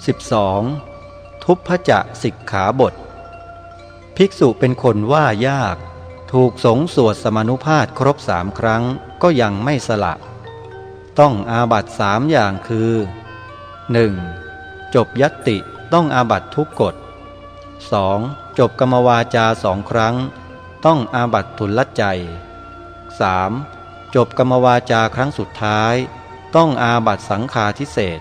12. ทุพพจะสิกขาบท ภิกษุเป็นคนว่ายาก ถูกสงสวดสมนุภาพครบสามครั้งก็ยังไม่สละ ต้องอาบัตสามอย่างคือ 1. จบยัตติต้องอาบัตทุกกฎ 2. จบกรรมวาจาสองครั้ง ต้องอาบัตทุลใจ 3. จบกรรมวาจาครั้งสุดท้าย ต้องอาบัตสังฆาทิเศษ